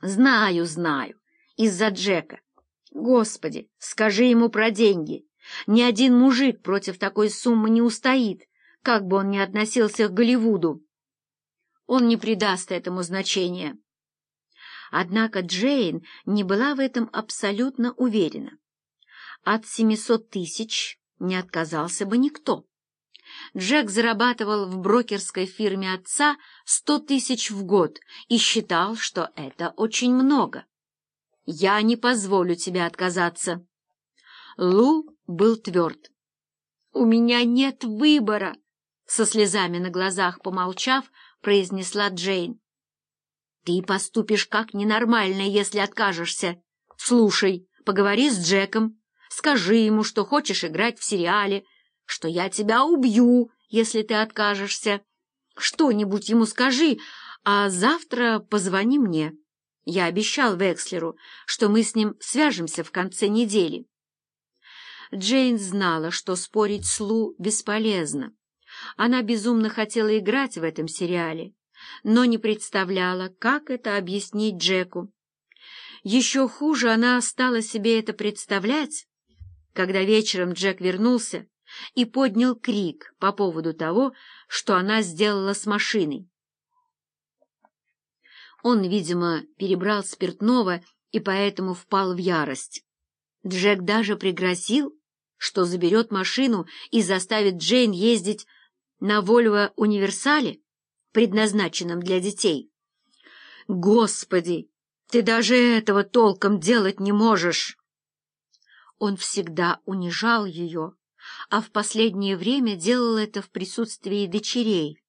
Знаю, знаю. Из-за Джека. Господи, скажи ему про деньги. Ни один мужик против такой суммы не устоит, как бы он ни относился к Голливуду. Он не придаст этому значения. Однако Джейн не была в этом абсолютно уверена. От 700 тысяч не отказался бы никто. Джек зарабатывал в брокерской фирме отца 100 тысяч в год и считал, что это очень много. «Я не позволю тебе отказаться». Лу был тверд. «У меня нет выбора», — со слезами на глазах помолчав, произнесла Джейн. «Ты поступишь как ненормально, если откажешься. Слушай, поговори с Джеком, скажи ему, что хочешь играть в сериале, что я тебя убью, если ты откажешься. Что-нибудь ему скажи, а завтра позвони мне. Я обещал Векслеру, что мы с ним свяжемся в конце недели». Джейн знала, что спорить с Лу бесполезно. Она безумно хотела играть в этом сериале, но не представляла, как это объяснить Джеку. Еще хуже она стала себе это представлять, когда вечером Джек вернулся и поднял крик по поводу того, что она сделала с машиной. Он, видимо, перебрал спиртного и поэтому впал в ярость. Джек даже пригрозил, что заберет машину и заставит Джейн ездить на Вольво универсале, предназначенном для детей. Господи, ты даже этого толком делать не можешь! Он всегда унижал ее, а в последнее время делал это в присутствии дочерей,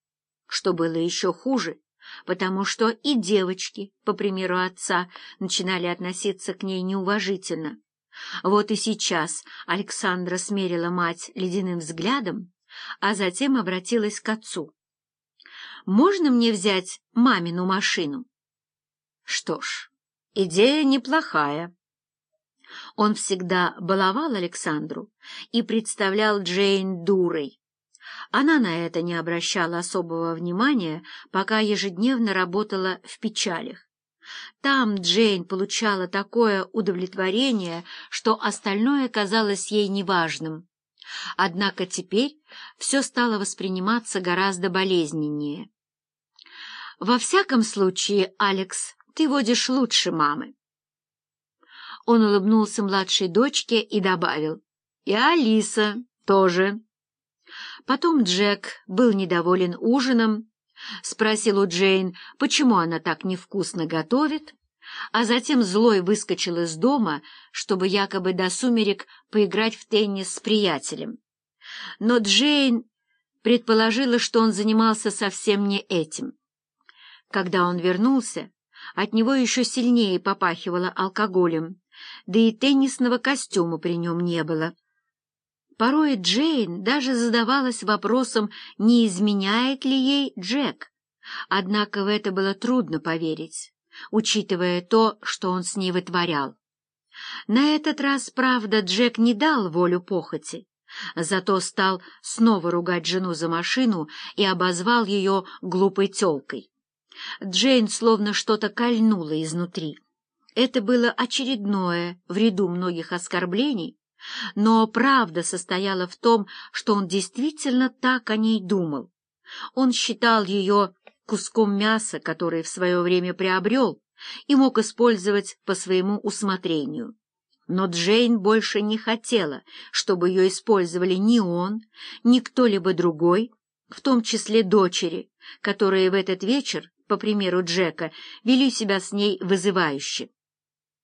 что было еще хуже, потому что и девочки, по примеру отца, начинали относиться к ней неуважительно. Вот и сейчас Александра смерила мать ледяным взглядом, а затем обратилась к отцу. «Можно мне взять мамину машину?» Что ж, идея неплохая. Он всегда баловал Александру и представлял Джейн дурой. Она на это не обращала особого внимания, пока ежедневно работала в печалях. Там Джейн получала такое удовлетворение, что остальное казалось ей неважным. Однако теперь все стало восприниматься гораздо болезненнее. «Во всяком случае, Алекс, ты водишь лучше мамы». Он улыбнулся младшей дочке и добавил, «И Алиса тоже». Потом Джек был недоволен ужином, спросил у Джейн, почему она так невкусно готовит, а затем злой выскочил из дома, чтобы якобы до сумерек поиграть в теннис с приятелем. Но Джейн предположила, что он занимался совсем не этим. Когда он вернулся, от него еще сильнее попахивало алкоголем, да и теннисного костюма при нем не было. Порой Джейн даже задавалась вопросом, не изменяет ли ей Джек. Однако в это было трудно поверить учитывая то, что он с ней вытворял. На этот раз, правда, Джек не дал волю похоти, зато стал снова ругать жену за машину и обозвал ее глупой телкой. Джейн словно что-то кольнуло изнутри. Это было очередное в ряду многих оскорблений, но правда состояла в том, что он действительно так о ней думал. Он считал ее куском мяса, который в свое время приобрел и мог использовать по своему усмотрению. Но Джейн больше не хотела, чтобы ее использовали ни он, ни кто-либо другой, в том числе дочери, которые в этот вечер, по примеру Джека, вели себя с ней вызывающе.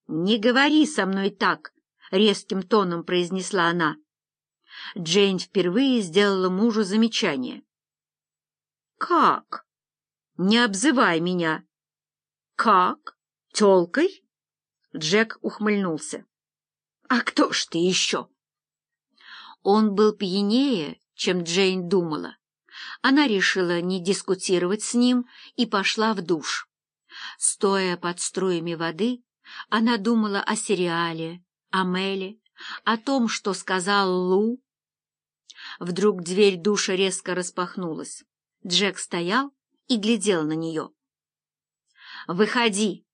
«Не говори со мной так!» — резким тоном произнесла она. Джейн впервые сделала мужу замечание. «Как?» Не обзывай меня. Как? Тёлкой? Джек ухмыльнулся. А кто ж ты еще? Он был пьянее, чем Джейн думала. Она решила не дискутировать с ним и пошла в душ. Стоя под струями воды, она думала о сериале, о Меле, о том, что сказал Лу. Вдруг дверь душа резко распахнулась. Джек стоял и глядел на нее. «Выходи!»